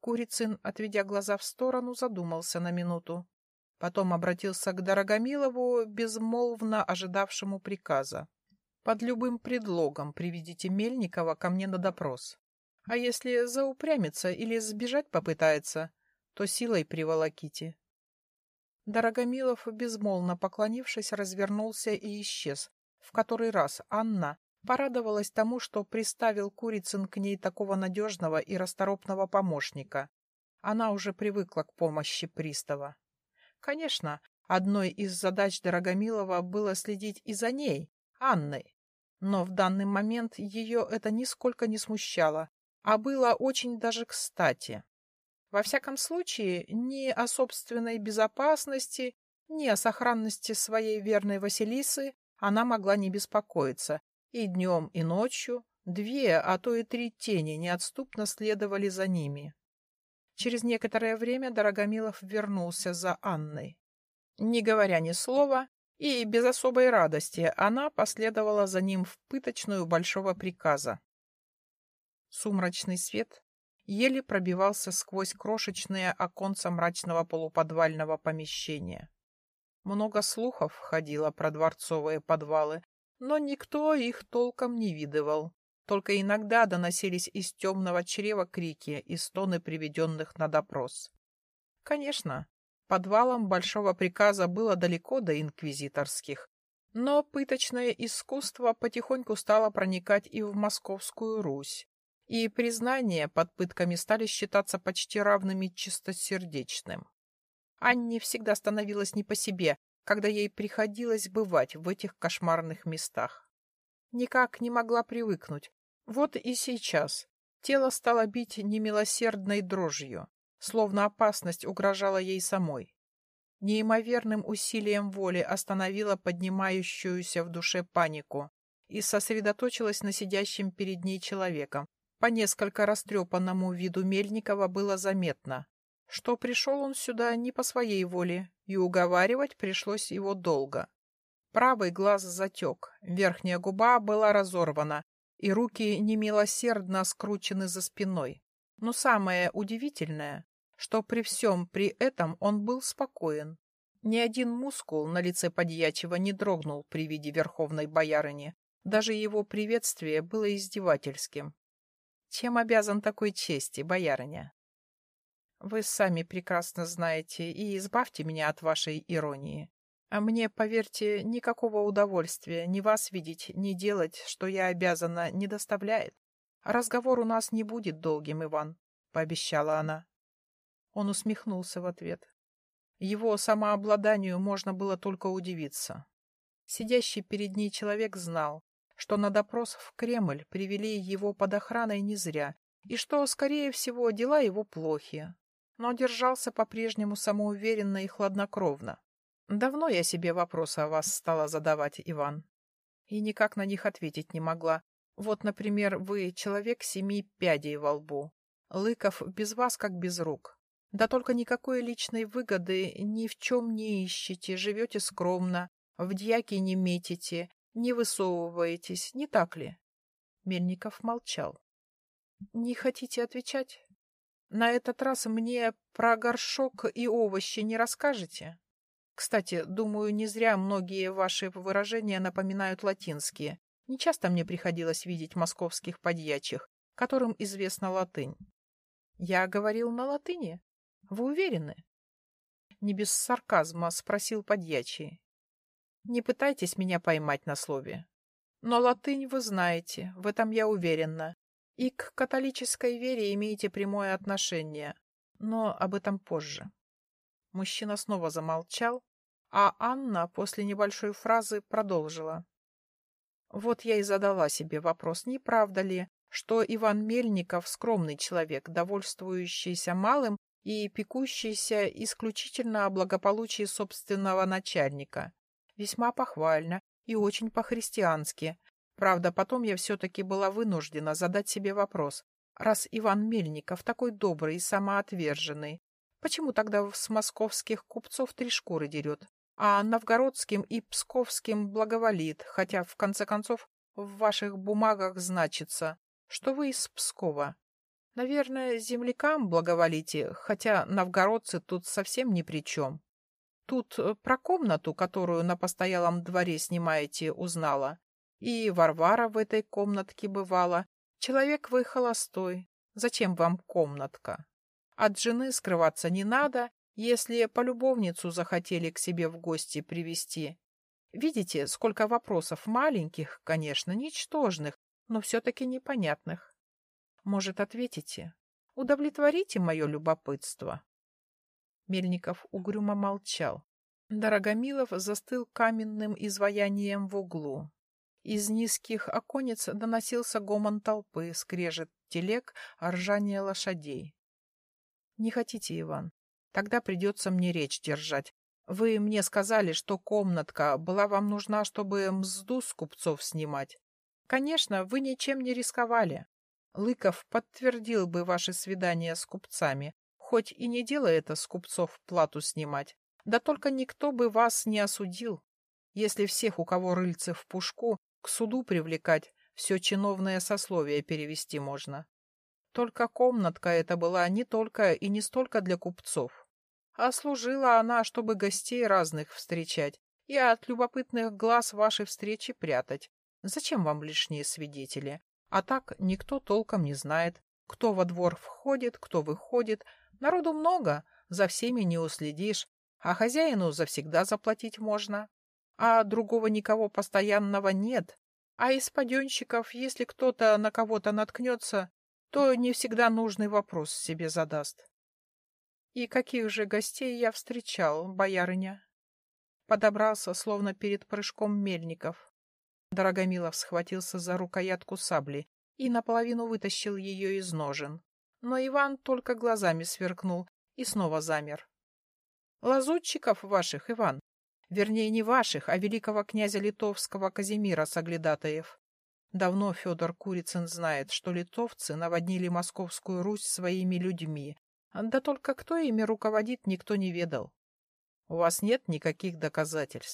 Курицын, отведя глаза в сторону, задумался на минуту. Потом обратился к Дорогомилову, безмолвно ожидавшему приказа. «Под любым предлогом приведите Мельникова ко мне на допрос. А если заупрямится или сбежать попытается, то силой приволоките». Дорогомилов, безмолвно поклонившись, развернулся и исчез. В который раз Анна порадовалась тому, что приставил Курицын к ней такого надежного и расторопного помощника. Она уже привыкла к помощи пристава. Конечно, одной из задач Дорогомилова было следить и за ней, Анной. Но в данный момент ее это нисколько не смущало, а было очень даже кстати. Во всяком случае, ни о собственной безопасности, ни о сохранности своей верной Василисы она могла не беспокоиться, и днем, и ночью две, а то и три тени неотступно следовали за ними. Через некоторое время Дорогомилов вернулся за Анной. Не говоря ни слова, и без особой радости она последовала за ним в пыточную большого приказа. Сумрачный свет еле пробивался сквозь крошечные оконца мрачного полуподвального помещения. Много слухов ходило про дворцовые подвалы, но никто их толком не видывал. Только иногда доносились из темного чрева крики и стоны приведенных на допрос. Конечно, подвалом большого приказа было далеко до инквизиторских, но пыточное искусство потихоньку стало проникать и в Московскую Русь, и признания под пытками стали считаться почти равными чистосердечным. Анне всегда становилось не по себе, когда ей приходилось бывать в этих кошмарных местах. Никак не могла привыкнуть. Вот и сейчас. Тело стало бить немилосердной дрожью, словно опасность угрожала ей самой. Неимоверным усилием воли остановила поднимающуюся в душе панику и сосредоточилась на сидящем перед ней человеком, по несколько растрепанному виду Мельникова было заметно, что пришел он сюда не по своей воле, и уговаривать пришлось его долго. Правый глаз затек, верхняя губа была разорвана, и руки немилосердно скручены за спиной. Но самое удивительное, что при всем при этом он был спокоен. Ни один мускул на лице подьячего не дрогнул при виде верховной боярыни. Даже его приветствие было издевательским. Чем обязан такой чести, боярыня? Вы сами прекрасно знаете, и избавьте меня от вашей иронии. А мне, поверьте, никакого удовольствия ни вас видеть, ни делать, что я обязана, не доставляет. Разговор у нас не будет долгим, Иван, — пообещала она. Он усмехнулся в ответ. Его самообладанию можно было только удивиться. Сидящий перед ней человек знал, что на допрос в Кремль привели его под охраной не зря, и что, скорее всего, дела его плохи, но держался по-прежнему самоуверенно и хладнокровно. Давно я себе вопросы о вас стала задавать, Иван, и никак на них ответить не могла. Вот, например, вы человек семи пядей во лбу. Лыков без вас как без рук. Да только никакой личной выгоды ни в чем не ищете, живете скромно, в дьяки не метите, не высовываетесь, не так ли? Мельников молчал. — Не хотите отвечать? На этот раз мне про горшок и овощи не расскажете? Кстати, думаю, не зря многие ваши выражения напоминают латинские. Не часто мне приходилось видеть московских подьячих, которым известна латынь. Я говорил на латыни? Вы уверены? Не без сарказма спросил подьячий. Не пытайтесь меня поймать на слове. Но латынь вы знаете, в этом я уверена. И к католической вере имеете прямое отношение. Но об этом позже. Мужчина снова замолчал, а Анна после небольшой фразы продолжила. Вот я и задала себе вопрос, не правда ли, что Иван Мельников скромный человек, довольствующийся малым и пекущийся исключительно о благополучии собственного начальника, Весьма похвально и очень по-христиански. Правда, потом я все-таки была вынуждена задать себе вопрос. Раз Иван Мельников такой добрый и самоотверженный, почему тогда с московских купцов три шкуры дерет, а новгородским и псковским благоволит, хотя, в конце концов, в ваших бумагах значится, что вы из Пскова? Наверное, землякам благоволите, хотя новгородцы тут совсем ни при чем. Тут э, про комнату, которую на постоялом дворе снимаете, узнала. И Варвара в этой комнатке бывала. Человек вы холостой. Зачем вам комнатка? От жены скрываться не надо, если полюбовницу захотели к себе в гости привести. Видите, сколько вопросов маленьких, конечно, ничтожных, но все-таки непонятных. Может, ответите? Удовлетворите мое любопытство. Мельников угрюмо молчал. Дорогомилов застыл каменным изваянием в углу. Из низких оконец доносился гомон толпы, скрежет телег, ржание лошадей. — Не хотите, Иван? Тогда придется мне речь держать. Вы мне сказали, что комнатка была вам нужна, чтобы мзду с купцов снимать. Конечно, вы ничем не рисковали. Лыков подтвердил бы ваши свидания с купцами, хоть и не делая это с купцов плату снимать. Да только никто бы вас не осудил. Если всех, у кого рыльце в пушку, к суду привлекать, все чиновное сословие перевести можно. Только комнатка эта была не только и не столько для купцов, а служила она, чтобы гостей разных встречать и от любопытных глаз вашей встречи прятать. Зачем вам лишние свидетели? А так никто толком не знает, кто во двор входит, кто выходит. Народу много, за всеми не уследишь, а хозяину завсегда заплатить можно. А другого никого постоянного нет. А из паденщиков, если кто-то на кого-то наткнется, то не всегда нужный вопрос себе задаст. И каких же гостей я встречал, боярыня? Подобрался, словно перед прыжком мельников. Дорогомилов схватился за рукоятку сабли и наполовину вытащил ее из ножен. Но Иван только глазами сверкнул и снова замер. — Лазутчиков ваших, Иван. Вернее, не ваших, а великого князя литовского Казимира Соглядатаев. Давно Федор Курицын знает, что литовцы наводнили Московскую Русь своими людьми. Да только кто ими руководит, никто не ведал. У вас нет никаких доказательств.